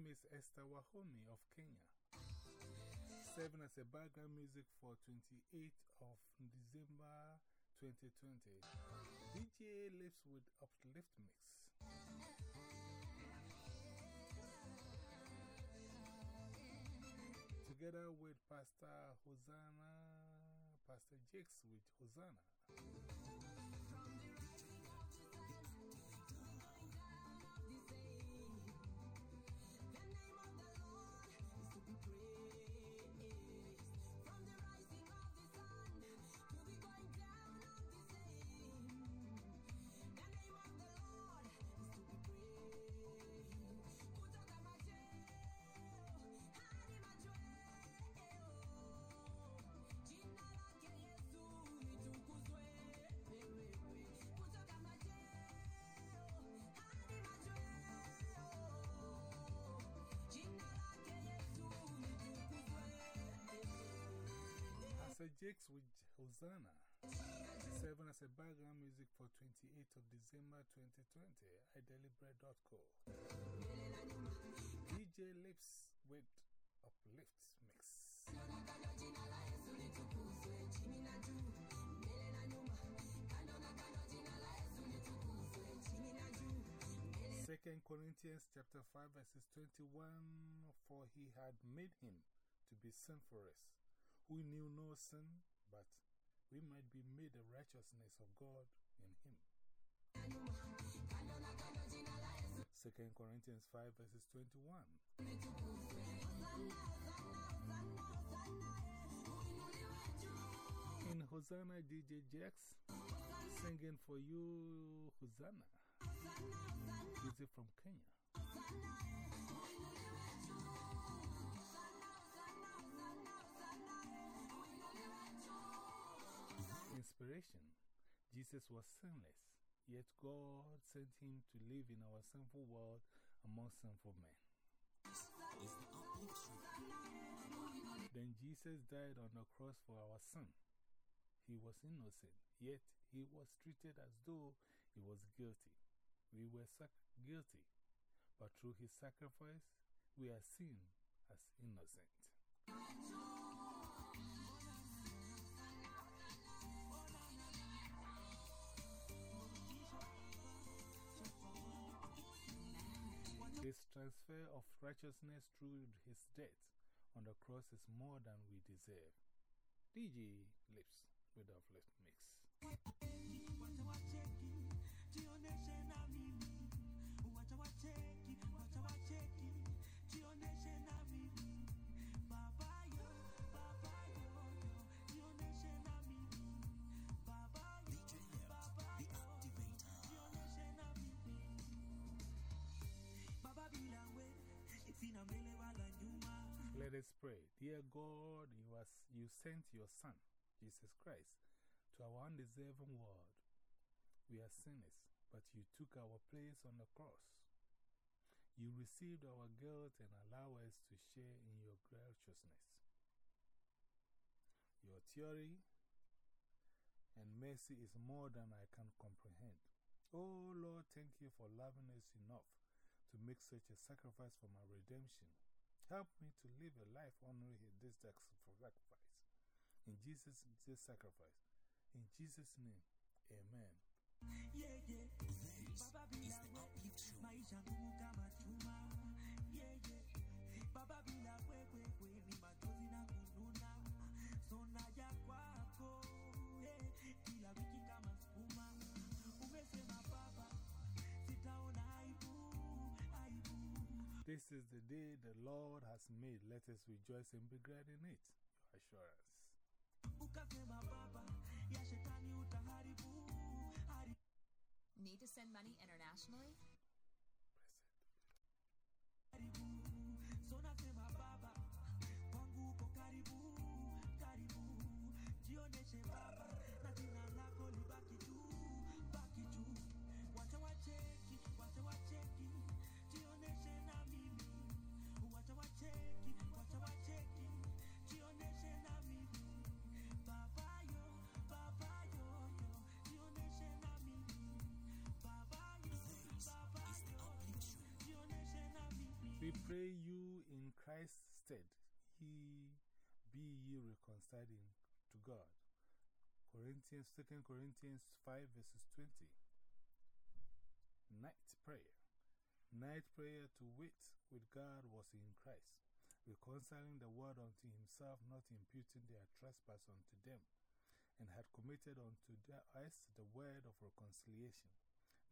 name is Esther Wahome of Kenya. Serving as a background music for 28th of December 2020. DJ Lips with Uplift Mix. Together with Pastor Hosanna, Pastor Jakes with Hosanna. Pastor Jakes with Hosanna. Serving as a background music for 28th of December 2020. iDailyBread.co. DJ Lips with Uplift Mix. Second Corinthians chapter 5 verses 21 For he had made him to be sin for us who knew no sin, but we might be made the righteousness of God in him. 2 Corinthians 5 verses 21. In Hosanna, DJ Jax singing for you, Hosanna. Music from Kenya. Jesus was sinless, yet God sent him to live in our sinful world among sinful men. Then Jesus died on the cross for our sin. He was innocent, yet he was treated as though he was guilty. We were guilty, but through his sacrifice, we are seen as innocent. Transfer of righteousness through his death on the cross is more than we deserve. DJ Lips with Uplift Mix. Let us pray. Dear God, you, has, you sent your Son, Jesus Christ, to our undeserving world. We are sinners, but you took our place on the cross. You received our guilt and allow us to share in your righteousness. Your theory and mercy is more than I can comprehend. Oh Lord, thank you for loving us enough to make such a sacrifice for my redemption. Help me to live a life honoring this tax for sacrifice. In Jesus' this sacrifice. In Jesus' name, amen. Yeah, yeah. This is the uplift show. Maisha ngumu kama chuma. Yeah, yeah. This is the day the Lord has made. Let us rejoice and be glad in it. Your assurance. Need to send money internationally? Pray you in Christ's stead, he be ye reconciled in, to God. Corinthians, 2 Corinthians 5 verses 20. Night prayer. Night prayer to wait with God was in Christ, reconciling the world unto himself, not imputing their trespass unto them, and had committed unto us the word of reconciliation.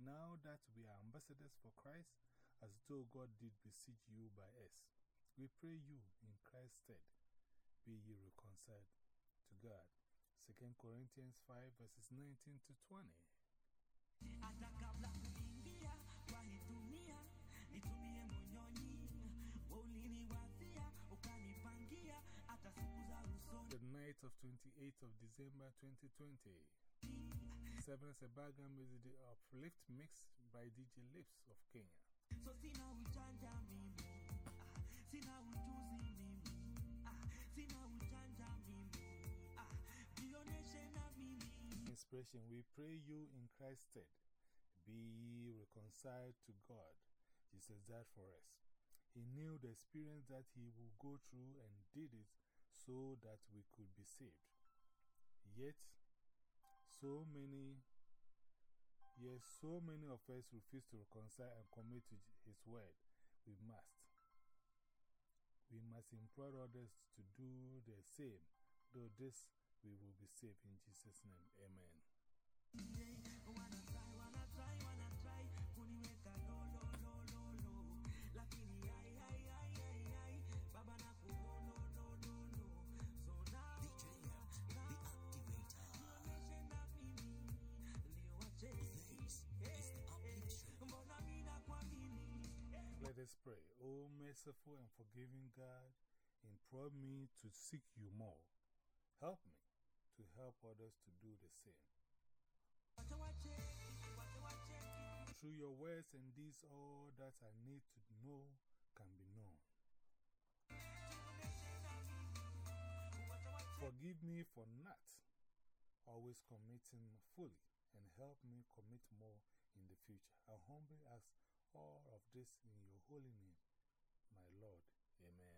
Now that we are ambassadors for Christ, as though God did beseech you by us, we pray you in Christ's stead, be ye reconciled to God. 2 Corinthians 5 verses 19 to 20. hata kabla kuingia kwa hii dunia nitumie monyonyi uliniwazia ukanipangia hata siku za usoni The night of 28th of December 2020. Seventh Sebagam is the uplift mix by DJ Lips of Kenya. So sina ujanja mimi ah, sina ujuzi mimi ah, sina ujanja mimi ah, jioneshe na mimi Inspiration We pray you in Christ's stead. Be reconciled to God. Jesus died for us. He knew the experience that he would go through and did it so that we could be saved. Yet, so many, so many of us refuse to reconcile and commit to his word. We must. We must implore others to do the same, though this we will be saved in Jesus' name. Amen. Pray. O merciful and forgiving God, implore me to seek you more. Help me to help others to do the same. Through your words and deeds, all that I need to know can be known. Forgive me for not always committing fully and help me commit more in the future. I humbly ask all of this in your holy name, my Lord. Amen.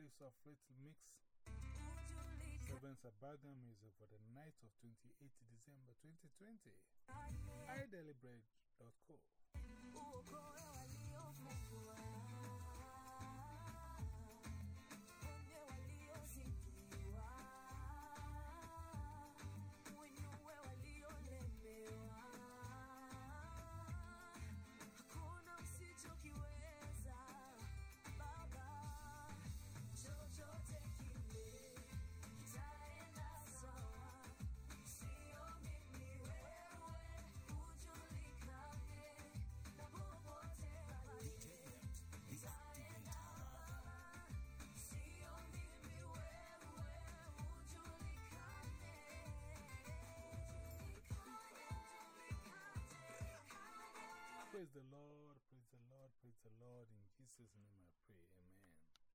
Lives of Faith mix, Seventh Abaga music for the night of 28 December 2020. iDailyBread.co. is the law?